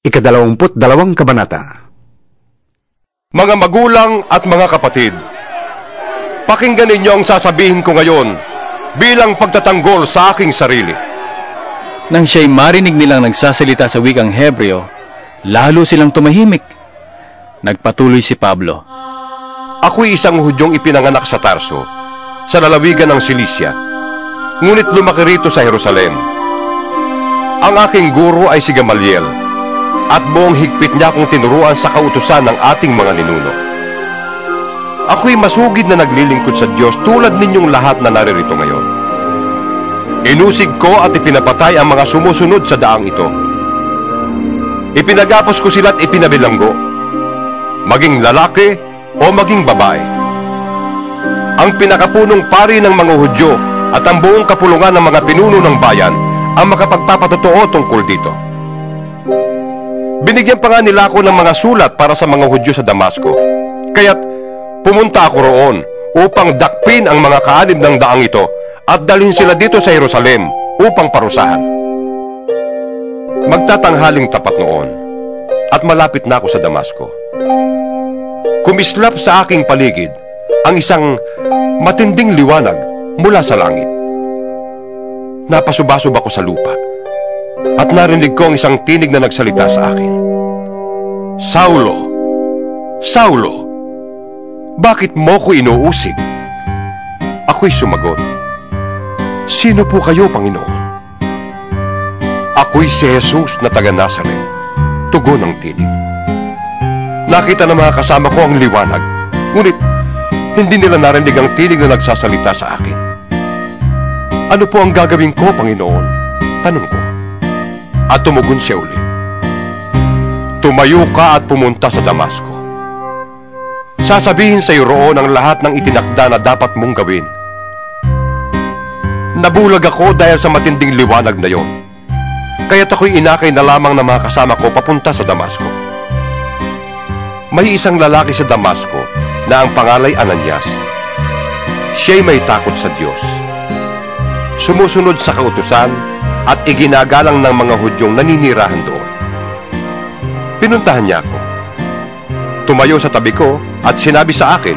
Ikadalawamput dalawang kabanata. Mga magulang at mga kapatid, pakinggan ninyo ang sasabihin ko ngayon bilang pagtatanggol sa aking sarili. Nang siya'y marinig nilang nagsasalita sa wikang Hebreo, lalo silang tumahimik. Nagpatuloy si Pablo. Ako'y isang hudyong ipinanganak sa Tarso, sa lalawigan ng Silisya, ngunit lumaki rito sa Jerusalem. Ang aking guro ay si Gamaliel, at buong higpit niya akong tinuruan sa kautusan ng ating mga ninuno. Ako'y masugid na naglilingkod sa Diyos tulad ninyong lahat na naririto ngayon. Inusig ko at ipinapatay ang mga sumusunod sa daang ito. Ipinagapos ko sila at ipinabilanggo, maging lalaki o maging babae. Ang pinakapunong pari ng mga Hudyo at ang buong kapulungan ng mga pinuno ng bayan ang makapagpapatotoo tungkol dito. Binigyan pa nga nila ako ng mga sulat para sa mga Hudyo sa Damasco. Kaya't pumunta ako roon upang dakpin ang mga kaalib ng daang ito at dalhin sila dito sa Jerusalem upang parusahan. Magtatanghaling tapat noon at malapit na ako sa Damasco. Kumislap sa aking paligid ang isang matinding liwanag mula sa langit. Napasubasub ako sa lupa at narinig ko ang isang tinig na nagsalita sa akin. Saulo, Saulo, bakit mo ko inuusig? Ako'y sumagot, Sino po kayo, Panginoon? Ako'y si Jesus na taga Nazaret, tugon ng tinig. Nakita ng mga kasama ko ang liwanag, ngunit hindi nila narinig ang tinig na nagsasalita sa akin. Ano po ang gagawin ko, Panginoon? Tanong ko. At tumugon siya uli. Tumayo ka at pumunta sa Damasco. Sasabihin sa iyo roon ang lahat ng itinakda na dapat mong gawin. Nabulag ako dahil sa matinding liwanag na yon. Kaya't ako'y inakay na lamang ng mga kasama ko papunta sa Damasco. May isang lalaki sa Damasco na ang pangalay Ananias. Siya'y may takot sa Diyos. Sumusunod sa kautusan at iginagalang ng mga Hudyong naninirahan doon. Pinuntahan niya ako. Tumayo sa tabi ko at sinabi sa akin,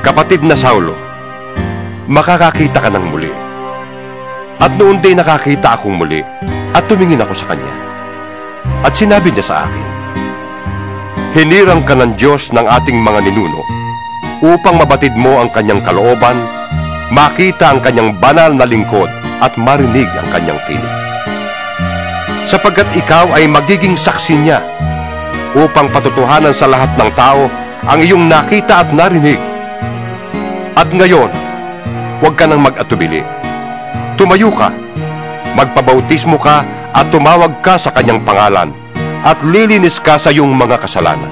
Kapatid na Saulo, makakakita ka ng muli. At noon din nakakita akong muli at tumingin ako sa kanya. At sinabi niya sa akin, Hinirang ka ng Diyos ng ating mga ninuno upang mabatid mo ang kanyang kalooban, makita ang kanyang banal na lingkod at marinig ang kanyang tinig. Sapagkat ikaw ay magiging saksi niya upang patutuhanan sa lahat ng tao ang iyong nakita at narinig. At ngayon, huwag ka nang mag-atubili. Tumayo ka, magpabautismo ka at tumawag ka sa kanyang pangalan at lilinis ka sa iyong mga kasalanan.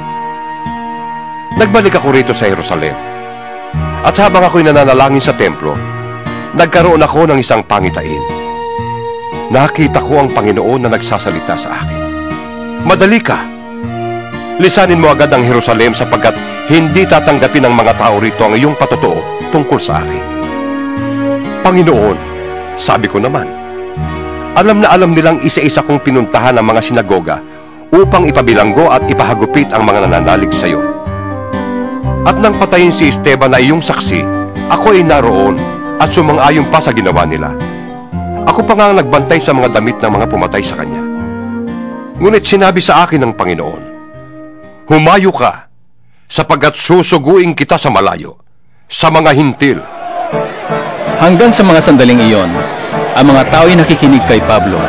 Nagbalik ako rito sa Jerusalem. At habang ako'y nananalangin sa templo, nagkaroon ako ng isang pangitain. Nakita ko ang Panginoon na nagsasalita sa akin. Madali ka. Lisanin mo agad ang Jerusalem sapagkat hindi tatanggapin ng mga tao rito ang iyong patotoo tungkol sa akin. Panginoon, sabi ko naman, alam na alam nilang isa-isa kong pinuntahan ang mga sinagoga upang ipabilanggo at ipahagupit ang mga nananalig sa iyo. At nang patayin si Esteban na iyong saksi, ako ay naroon at sumang-ayon pa sa ginawa nila. Ako pa nga ang nagbantay sa mga damit ng mga pumatay sa kanya. Ngunit sinabi sa akin ng Panginoon, Humayo ka, sapagkat susuguin kita sa malayo, sa mga hintil. Hanggang sa mga sandaling iyon, ang mga tao'y nakikinig kay Pablo.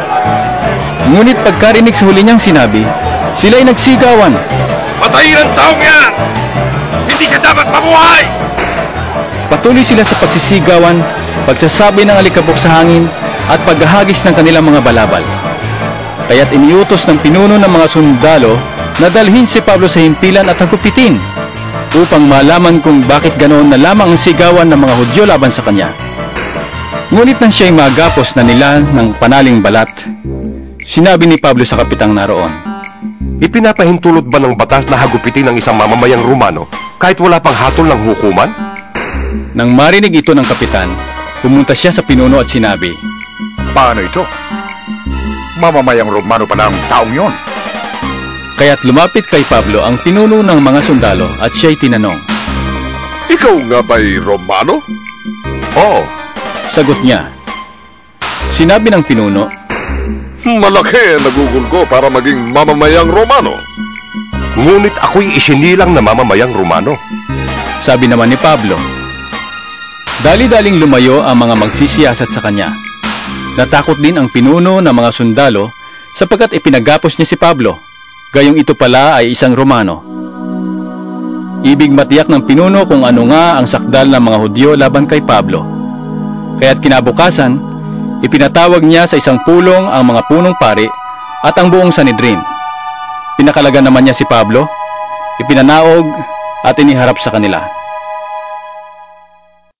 Ngunit pagkarinig sa huli niyang sinabi, sila'y nagsigawan. Patayin ang taong yan! Hindi siya dapat mabuhay! Patuloy sila sa pagsisigawan, pagsasabi ng alikabok sa hangin, at paghahagis ng kanilang mga balabal. Kaya't iniutos ng pinuno ng mga sundalo na dalhin si Pablo sa himpilan at hagupitin upang malaman kung bakit ganoon na lamang ang sigawan ng mga Hudyo laban sa kanya. Ngunit nang siya'y magapos na nila ng panaling balat, sinabi ni Pablo sa kapitang naroon, Ipinapahintulot ba ng batas na hagupitin ang isang mamamayang Romano kahit wala pang hatol ng hukuman? Nang marinig ito ng kapitan, pumunta siya sa pinuno at sinabi, Paano ito? Mamamayang Romano pala ang taong yon. Kaya't lumapit kay Pablo ang pinuno ng mga sundalo at siya'y tinanong. Ikaw nga ba'y Romano? Oo, Sagot niya. Sinabi ng pinuno, Malaki ang nagugol ko para maging mamamayang Romano. ngunit ako'y isinilang na mamamayang Romano. sabi naman ni Pablo. Dali-daling lumayo ang mga magsisiyasat sa kanya. Natakot din ang pinuno ng mga sundalo sapagkat ipinagapos niya si Pablo, gayong ito pala ay isang Romano. Ibig matiyak ng pinuno kung ano nga ang sakdal ng mga Hudyo laban kay Pablo. Kaya't kinabukasan, ipinatawag niya sa isang pulong ang mga punong pari at ang buong Sanedrin. Pinakalaga naman niya si Pablo, ipinanaog at iniharap sa kanila.